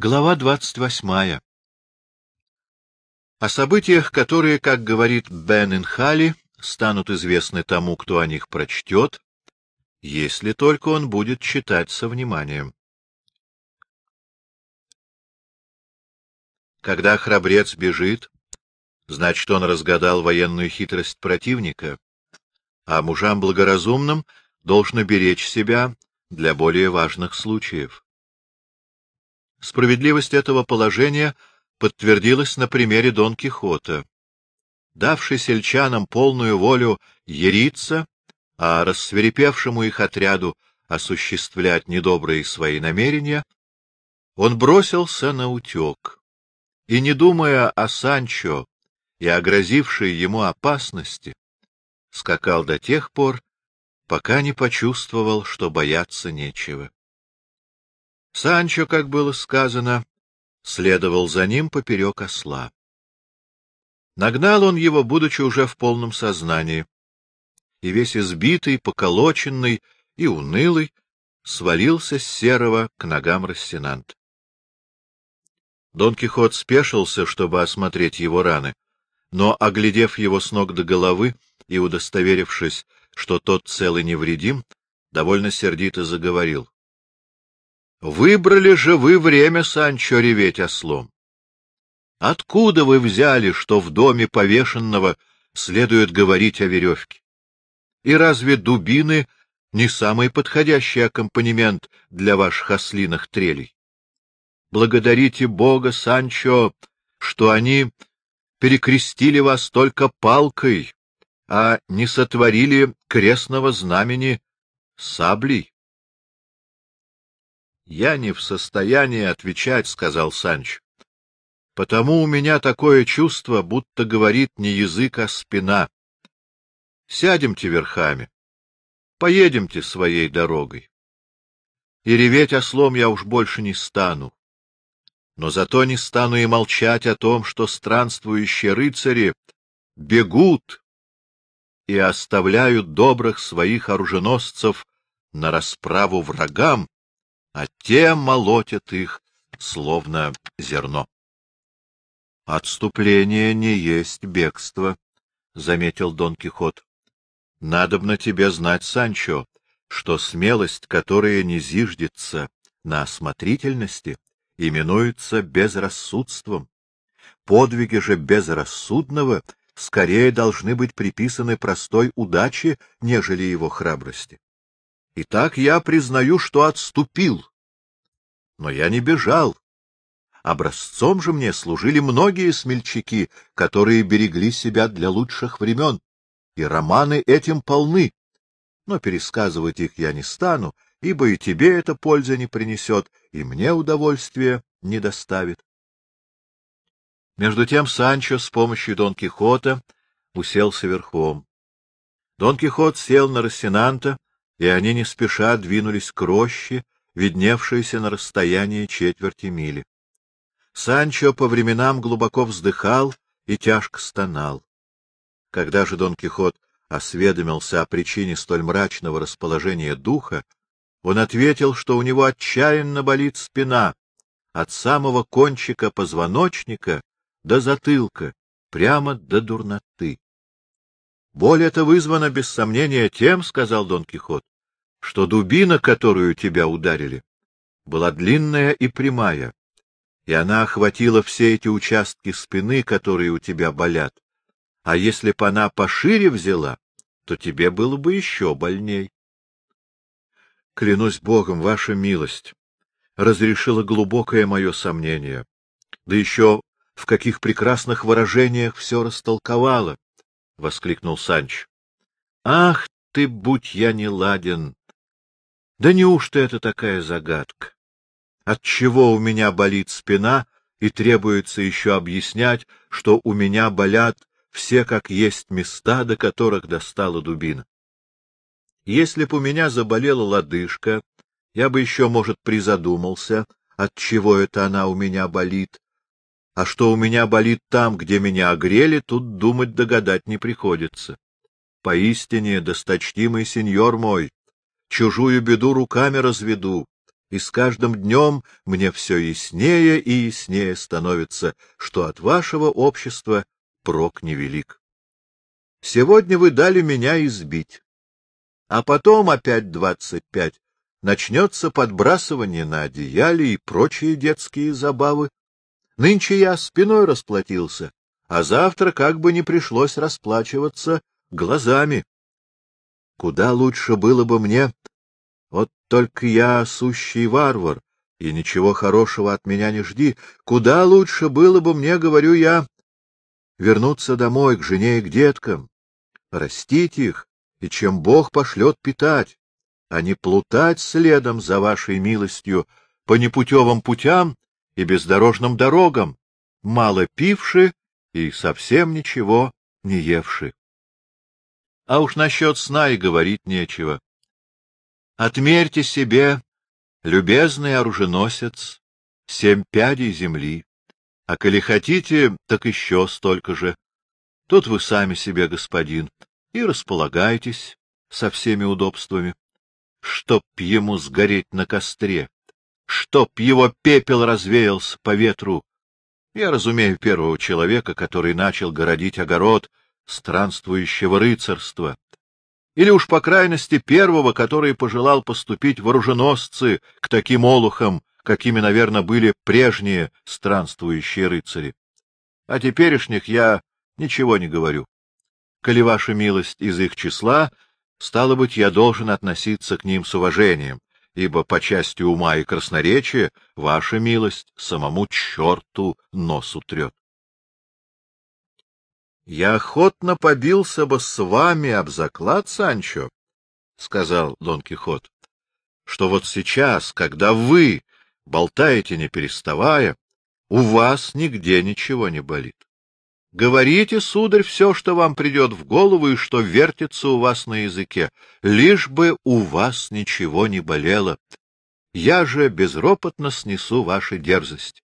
Глава двадцать восьмая О событиях, которые, как говорит Бен Инхали, станут известны тому, кто о них прочтет, если только он будет читать со вниманием. Когда храбрец бежит, значит, он разгадал военную хитрость противника, а мужам благоразумным должно беречь себя для более важных случаев. Справедливость этого положения подтвердилась на примере Дон Кихота. Давший сельчанам полную волю ериться, а рассверепевшему их отряду осуществлять недобрые свои намерения, он бросился на утек. И, не думая о Санчо и о грозившей ему опасности, скакал до тех пор, пока не почувствовал, что бояться нечего. Санчо, как было сказано, следовал за ним поперек осла. Нагнал он его, будучи уже в полном сознании, и весь избитый, поколоченный и унылый, свалился с серого к ногам Рассенант. Дон Кихот спешился, чтобы осмотреть его раны, но, оглядев его с ног до головы и удостоверившись, что тот цел и невредим, довольно сердито заговорил. — Выбрали же вы время, Санчо, реветь ослом. Откуда вы взяли, что в доме повешенного следует говорить о веревке? И разве дубины не самый подходящий аккомпанемент для ваших ослиных трелей? Благодарите Бога, Санчо, что они перекрестили вас только палкой, а не сотворили крестного знамени саблей. — Я не в состоянии отвечать, — сказал Санч. — Потому у меня такое чувство, будто говорит не язык, а спина. Сядемте верхами, поедемте своей дорогой. И реветь ослом я уж больше не стану. Но зато не стану и молчать о том, что странствующие рыцари бегут и оставляют добрых своих оруженосцев на расправу врагам, а те молотят их, словно зерно. — Отступление не есть бегство, — заметил Дон Кихот. — Надобно тебе знать, Санчо, что смелость, которая не зиждется на осмотрительности, именуется безрассудством. Подвиги же безрассудного скорее должны быть приписаны простой удаче, нежели его храбрости. Итак, я признаю, что отступил. Но я не бежал. Образцом же мне служили многие смельчаки, которые берегли себя для лучших времен, и романы этим полны. Но пересказывать их я не стану, ибо и тебе это пользы не принесет, и мне удовольствия не доставит. Между тем Санчо с помощью Дон Кихота уселся верхом. Дон Кихот сел на Рассенанта, и они не спеша двинулись к роще, видневшейся на расстоянии четверти мили. Санчо по временам глубоко вздыхал и тяжко стонал. Когда же Дон Кихот осведомился о причине столь мрачного расположения духа, он ответил, что у него отчаянно болит спина, от самого кончика позвоночника до затылка, прямо до дурноты. Боль эта вызвана, без сомнения, тем, — сказал Дон Кихот, — что дубина, которую тебя ударили, была длинная и прямая, и она охватила все эти участки спины, которые у тебя болят. А если б она пошире взяла, то тебе было бы еще больней. Клянусь Богом, ваша милость разрешила глубокое мое сомнение, да еще в каких прекрасных выражениях все растолковала! — воскликнул Санч. — Ах ты, будь я не ладен! Да неужто это такая загадка? Отчего у меня болит спина, и требуется еще объяснять, что у меня болят все как есть места, до которых достала дубина? Если б у меня заболела лодыжка, я бы еще, может, призадумался, от чего это она у меня болит, а что у меня болит там, где меня огрели, тут думать догадать не приходится. Поистине, досточтимый сеньор мой, чужую беду руками разведу, и с каждым днем мне все яснее и яснее становится, что от вашего общества прок невелик. Сегодня вы дали меня избить, а потом опять двадцать пять. Начнется подбрасывание на одеяле и прочие детские забавы. Нынче я спиной расплатился, а завтра как бы не пришлось расплачиваться глазами. Куда лучше было бы мне вот только я сущий варвар, и ничего хорошего от меня не жди. Куда лучше было бы мне, говорю я, вернуться домой к жене и к деткам, растить их, и чем Бог пошлет питать, а не плутать следом за вашей милостью по непутевым путям и бездорожным дорогам, мало пивши и совсем ничего не евши. А уж насчет сна и говорить нечего. Отмерьте себе, любезный оруженосец, семь пядей земли, а коли хотите, так еще столько же. Тут вы сами себе господин, и располагайтесь со всеми удобствами. Чтоб ему сгореть на костре, чтоб его пепел развеялся по ветру. Я разумею первого человека, который начал городить огород странствующего рыцарства, или уж по крайности первого, который пожелал поступить в оруженосцы к таким олухам, какими, наверное, были прежние странствующие рыцари. А теперешних я ничего не говорю. Коли ваша милость из их числа, стало быть, я должен относиться к ним с уважением, ибо по части ума и красноречия ваша милость самому черту нос утрет. Я охотно побился бы с вами об заклад, Санчо, — сказал Дон Кихот, — что вот сейчас, когда вы болтаете не переставая, у вас нигде ничего не болит. Говорите, сударь, все, что вам придет в голову и что вертится у вас на языке, лишь бы у вас ничего не болело. Я же безропотно снесу ваши дерзость.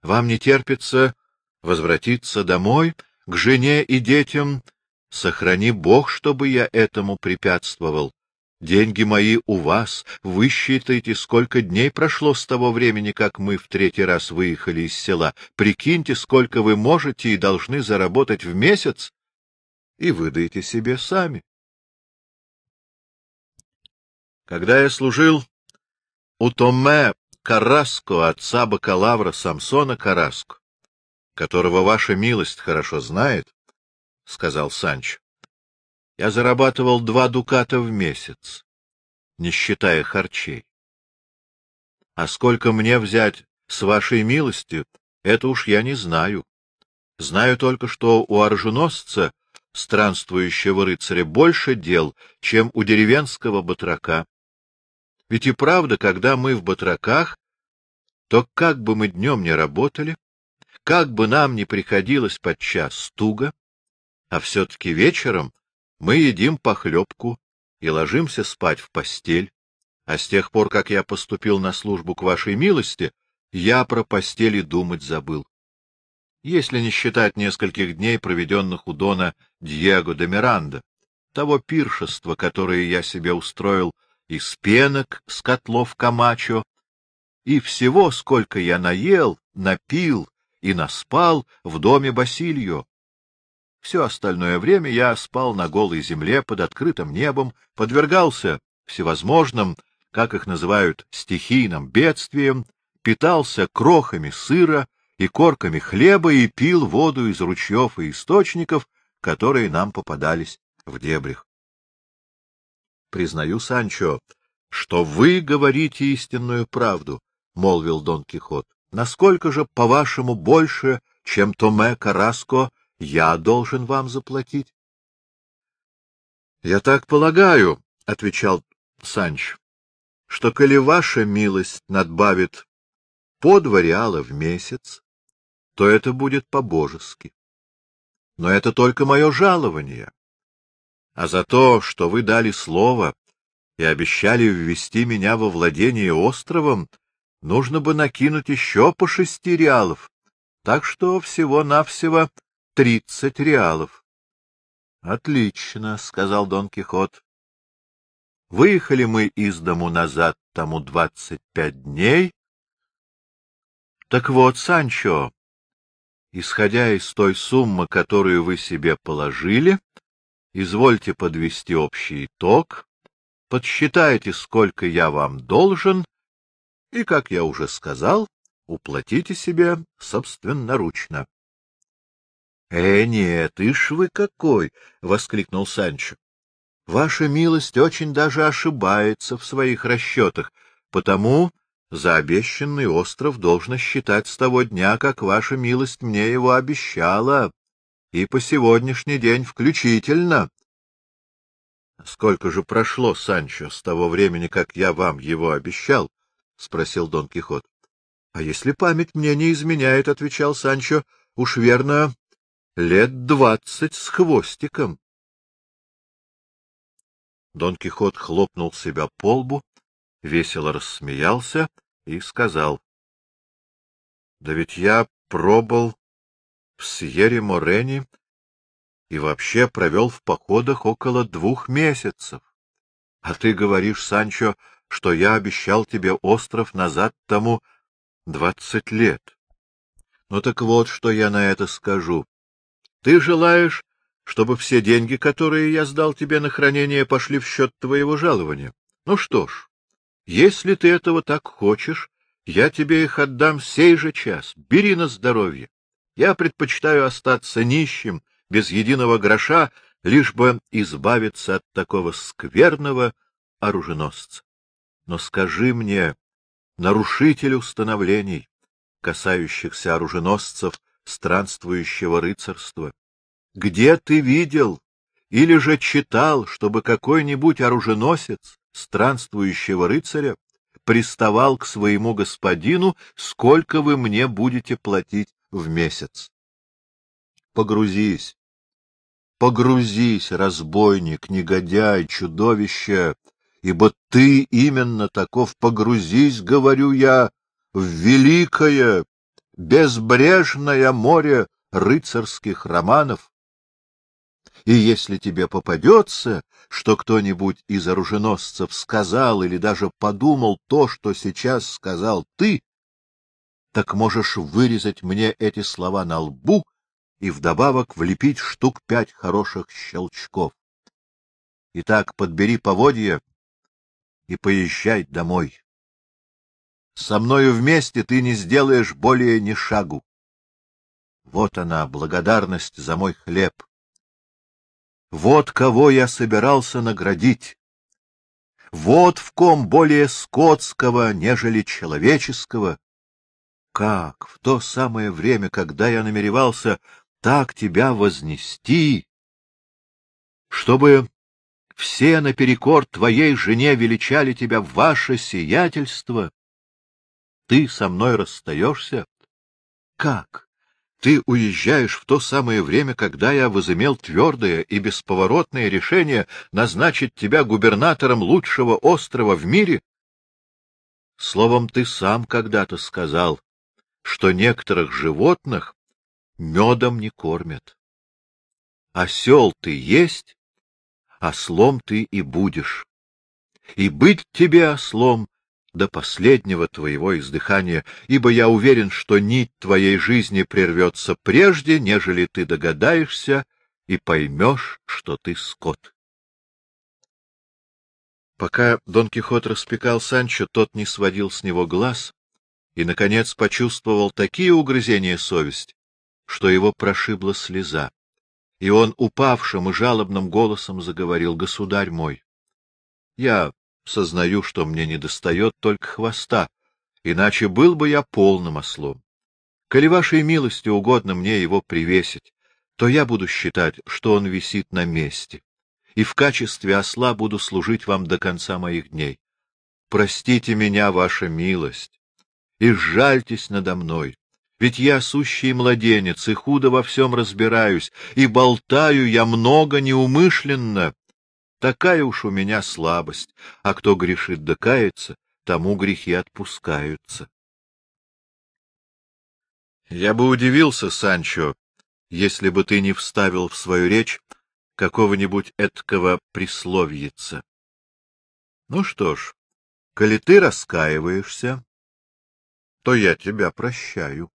Вам не терпится возвратиться домой — к жене и детям, сохрани Бог, чтобы я этому препятствовал. Деньги мои у вас, вы считаете, сколько дней прошло с того времени, как мы в третий раз выехали из села. Прикиньте, сколько вы можете и должны заработать в месяц, и выдайте себе сами. Когда я служил у Томе Караско, отца бакалавра Самсона Караско, которого ваша милость хорошо знает, — сказал Санч, — я зарабатывал два дуката в месяц, не считая харчей. А сколько мне взять с вашей милостью, это уж я не знаю. Знаю только, что у оруженосца, странствующего рыцаря, больше дел, чем у деревенского батрака. Ведь и правда, когда мы в батраках, то как бы мы днем не работали, как бы нам ни приходилось подчас туго, а все-таки вечером мы едим похлебку и ложимся спать в постель, а с тех пор, как я поступил на службу к вашей милости, я про постели думать забыл. Если не считать нескольких дней, проведенных у Дона Диего де Миранда, того пиршества, которое я себе устроил из пенок с котлов Камачо, и всего, сколько я наел, напил и наспал в доме Басильо. Все остальное время я спал на голой земле под открытым небом, подвергался всевозможным, как их называют, стихийным бедствиям, питался крохами сыра и корками хлеба и пил воду из ручьев и источников, которые нам попадались в дебрях. Признаю, Санчо, что вы говорите истинную правду, — молвил Дон Кихот. Насколько же, по-вашему, больше, чем Томе Караско, я должен вам заплатить? — Я так полагаю, — отвечал Санч, — что коли ваша милость надбавит по два реала в месяц, то это будет по-божески. Но это только мое жалование. А за то, что вы дали слово и обещали ввести меня во владение островом, нужно бы накинуть еще по шести реалов, так что всего-навсего тридцать реалов. — Отлично, — сказал Дон Кихот. Выехали мы из дому назад тому двадцать пять дней. Так вот, Санчо, исходя из той суммы, которую вы себе положили, извольте подвести общий итог, подсчитайте, сколько я вам должен, и, как я уже сказал, уплатите себе собственноручно. — Э, нет, ишь вы какой! — воскликнул Санчо. — Ваша милость очень даже ошибается в своих расчетах, потому за обещанный остров должно считать с того дня, как ваша милость мне его обещала, и по сегодняшний день включительно. — Сколько же прошло, Санчо, с того времени, как я вам его обещал? — спросил Дон Кихот. — А если память мне не изменяет, — отвечал Санчо, — уж верно, лет двадцать с хвостиком. Дон Кихот хлопнул себя по лбу, весело рассмеялся и сказал. — Да ведь я пробыл в Сьерре-Морене и вообще провел в походах около двух месяцев. А ты говоришь, Санчо, что я обещал тебе остров назад тому двадцать лет. Ну так вот, что я на это скажу. Ты желаешь, чтобы все деньги, которые я сдал тебе на хранение, пошли в счет твоего жалования? Ну что ж, если ты этого так хочешь, я тебе их отдам сей же час. Бери на здоровье. Я предпочитаю остаться нищим, без единого гроша, лишь бы избавиться от такого скверного оруженосца. Но скажи мне, нарушитель установлений, касающихся оруженосцев странствующего рыцарства. Где ты видел или же читал, чтобы какой-нибудь оруженосец странствующего рыцаря приставал к своему господину, сколько вы мне будете платить в месяц? Погрузись, погрузись, разбойник, негодяй, чудовище, ибо ты именно таков, погрузись, говорю я, в великое безбрежное море рыцарских романов. И если тебе попадется, что кто-нибудь из оруженосцев сказал или даже подумал то, что сейчас сказал ты, так можешь вырезать мне эти слова на лбу и вдобавок влепить штук пять хороших щелчков. Итак, подбери поводья и поезжай домой. Со мною вместе ты не сделаешь более ни шагу. Вот она, благодарность за мой хлеб. Вот кого я собирался наградить. Вот в ком более скотского, нежели человеческого. Как в то самое время, когда я намеревался так тебя вознести, чтобы все наперекор твоей жене величали тебя ваше сиятельство, ты со мной расстаешься? Как? Ты уезжаешь в то самое время, когда я возымел твердое и бесповоротное решение назначить тебя губернатором лучшего острова в мире? Словом, ты сам когда-то сказал, что некоторых животных медом не кормят. Осел ты есть, ослом ты и будешь. И быть тебе ослом до последнего твоего издыхания, ибо я уверен, что нить твоей жизни прервется прежде, нежели ты догадаешься и поймешь, что ты скот. Пока Дон Кихот распекал Санчо, тот не сводил с него глаз и, наконец, почувствовал такие угрызения совести, что его прошибла слеза, и он упавшим и жалобным голосом заговорил, — Государь мой, я сознаю, что мне недостает только хвоста, иначе был бы я полным ослом. Коли вашей милости угодно мне его привесить, то я буду считать, что он висит на месте, и в качестве осла буду служить вам до конца моих дней. Простите меня, ваша милость, и сжальтесь надо мной, ведь я сущий младенец и худо во всем разбираюсь, и болтаю я много неумышленно, Такая уж у меня слабость, а кто грешит да кается, тому грехи отпускаются. Я бы удивился, Санчо, если бы ты не вставил в свою речь какого-нибудь эткого присловица. — Ну что ж, коли ты раскаиваешься, то я тебя прощаю.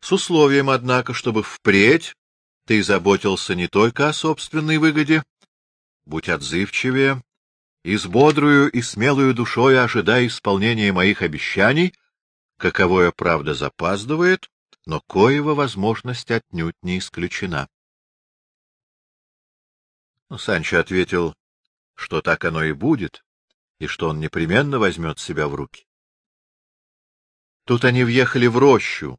С условием, однако, чтобы впредь ты заботился не только о собственной выгоде, будь отзывчивее и с бодрую и смелую душой ожидай исполнения моих обещаний, каковое, правда, запаздывает, но коего возможность отнюдь не исключена. Но Санчо ответил, что так оно и будет, и что он непременно возьмет себя в руки. Тут они въехали в рощу,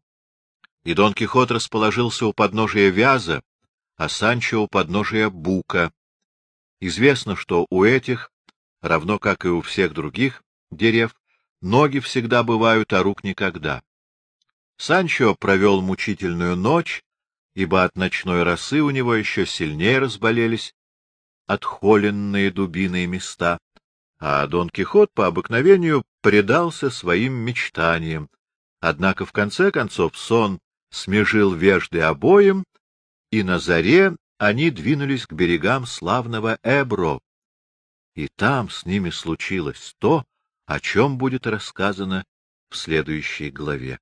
и Дон Кихот расположился у подножия Вяза, а Санчо у подножия Бука. Известно, что у этих, равно как и у всех других дерев, ноги всегда бывают, а рук никогда. Санчо провел мучительную ночь, ибо от ночной росы у него еще сильнее разболелись отхоленные дубиные места, а Дон Кихот по обыкновению предался своим мечтаниям. Однако в конце концов сон смежил вежды обоим, и на заре они двинулись к берегам славного Эбро. И там с ними случилось то, о чем будет рассказано в следующей главе.